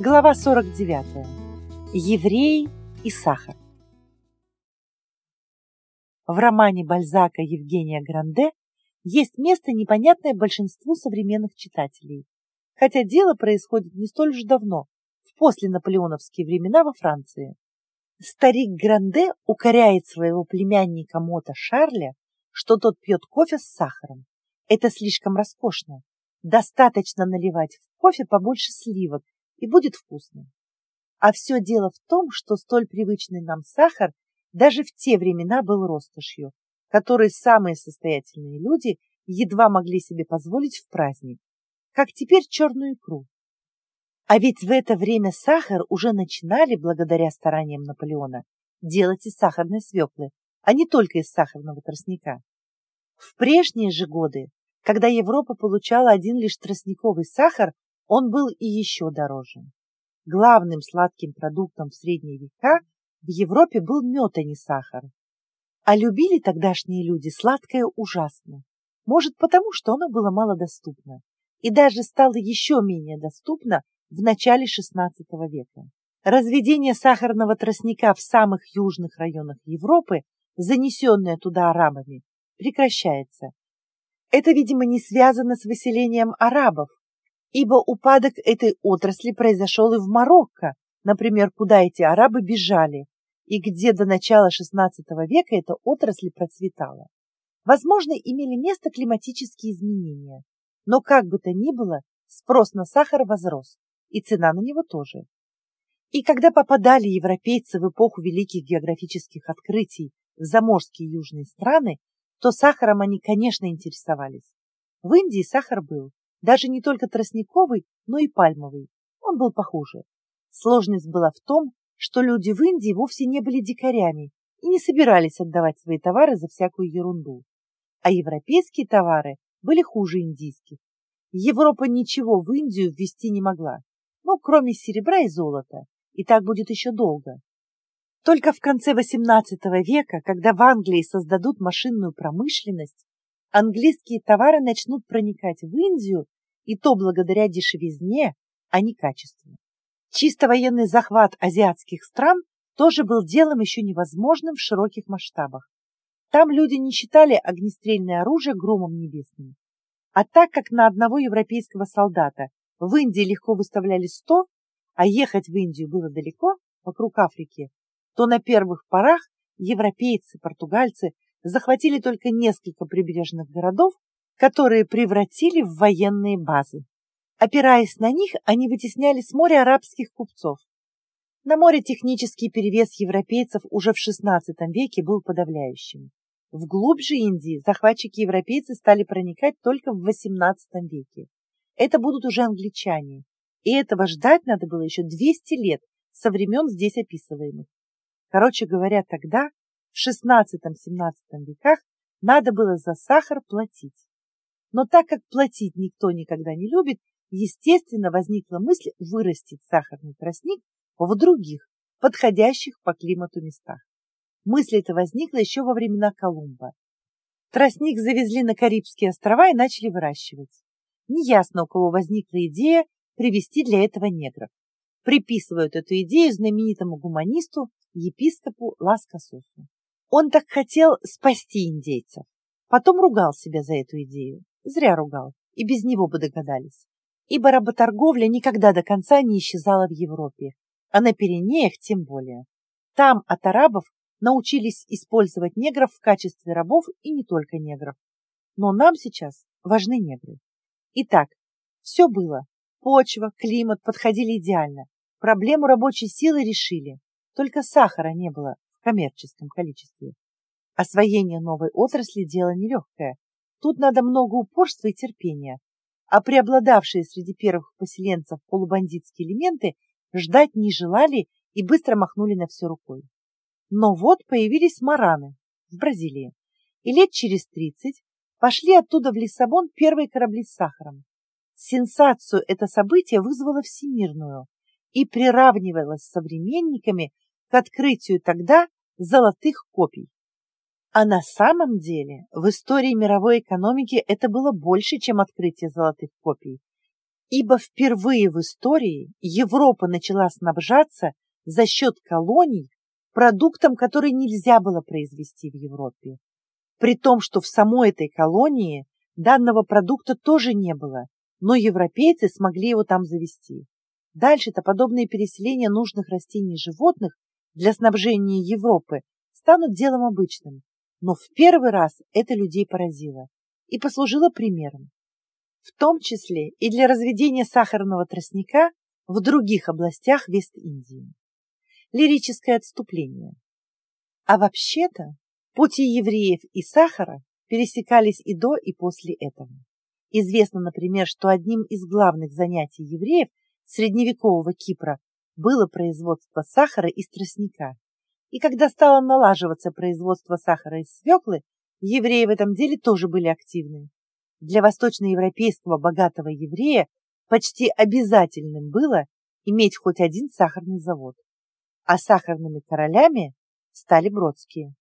Глава 49. Евреи и сахар. В романе Бальзака Евгения Гранде есть место, непонятное большинству современных читателей, хотя дело происходит не столь уж давно, в посленаполеоновские времена во Франции. Старик Гранде укоряет своего племянника Мота Шарля, что тот пьет кофе с сахаром. Это слишком роскошно. Достаточно наливать в кофе побольше сливок и будет вкусно. А все дело в том, что столь привычный нам сахар даже в те времена был роскошью, которой самые состоятельные люди едва могли себе позволить в праздник, как теперь черную икру. А ведь в это время сахар уже начинали, благодаря стараниям Наполеона, делать из сахарной свеклы, а не только из сахарного тростника. В прежние же годы, когда Европа получала один лишь тростниковый сахар, он был и еще дороже. Главным сладким продуктом в средние века в Европе был мед, а не сахар. А любили тогдашние люди сладкое ужасно. Может, потому, что оно было малодоступно. И даже стало еще менее доступно в начале XVI века. Разведение сахарного тростника в самых южных районах Европы, занесенное туда арабами, прекращается. Это, видимо, не связано с выселением арабов, ибо упадок этой отрасли произошел и в Марокко, например, куда эти арабы бежали, и где до начала XVI века эта отрасль процветала. Возможно, имели место климатические изменения, но как бы то ни было, спрос на сахар возрос, и цена на него тоже. И когда попадали европейцы в эпоху великих географических открытий в заморские южные страны, то сахаром они, конечно, интересовались. В Индии сахар был, даже не только тростниковый, но и пальмовый. Он был похуже. Сложность была в том, что люди в Индии вовсе не были дикарями и не собирались отдавать свои товары за всякую ерунду. А европейские товары были хуже индийских. Европа ничего в Индию ввести не могла, ну, кроме серебра и золота, и так будет еще долго. Только в конце XVIII века, когда в Англии создадут машинную промышленность, английские товары начнут проникать в Индию, и то благодаря дешевизне, а не качеству. Чисто военный захват азиатских стран тоже был делом еще невозможным в широких масштабах. Там люди не считали огнестрельное оружие громом небесным. А так как на одного европейского солдата в Индии легко выставляли 100, а ехать в Индию было далеко, вокруг Африки, то на первых порах европейцы, португальцы захватили только несколько прибрежных городов, которые превратили в военные базы. Опираясь на них, они вытесняли с моря арабских купцов. На море технический перевес европейцев уже в XVI веке был подавляющим. Вглубь же Индии захватчики-европейцы стали проникать только в XVIII веке. Это будут уже англичане. И этого ждать надо было еще 200 лет со времен здесь описываемых. Короче говоря, тогда в XVI-XVII веках надо было за сахар платить. Но так как платить никто никогда не любит, естественно, возникла мысль вырастить сахарный тростник в других, подходящих по климату местах. Мысль эта возникла еще во времена Колумба. Тростник завезли на Карибские острова и начали выращивать. Неясно, у кого возникла идея привести для этого негров. Приписывают эту идею знаменитому гуманисту, епископу Ласкасусу. Он так хотел спасти индейцев. Потом ругал себя за эту идею. Зря ругал, и без него бы догадались. Ибо работорговля никогда до конца не исчезала в Европе, а на Пиренеях тем более. Там от арабов научились использовать негров в качестве рабов и не только негров. Но нам сейчас важны негры. Итак, все было. Почва, климат подходили идеально. Проблему рабочей силы решили. Только сахара не было в коммерческом количестве. Освоение новой отрасли – дело нелегкое. Тут надо много упорства и терпения. А преобладавшие среди первых поселенцев полубандитские элементы ждать не желали и быстро махнули на все рукой. Но вот появились мараны в Бразилии. И лет через тридцать пошли оттуда в Лиссабон первые корабли с сахаром. Сенсацию это событие вызвало всемирную и приравнивалось с современниками к открытию тогда золотых копий. А на самом деле в истории мировой экономики это было больше, чем открытие золотых копий. ибо впервые в истории Европа начала снабжаться за счет колоний продуктом, который нельзя было произвести в Европе. При том, что в самой этой колонии данного продукта тоже не было, но европейцы смогли его там завести. Дальше-то подобные переселения нужных растений и животных для снабжения Европы станут делом обычным. Но в первый раз это людей поразило и послужило примером. В том числе и для разведения сахарного тростника в других областях Вест-Индии. Лирическое отступление. А вообще-то пути евреев и сахара пересекались и до, и после этого. Известно, например, что одним из главных занятий евреев средневекового Кипра было производство сахара из тростника. И когда стало налаживаться производство сахара из свеклы, евреи в этом деле тоже были активны. Для восточноевропейского богатого еврея почти обязательным было иметь хоть один сахарный завод. А сахарными королями стали бродские.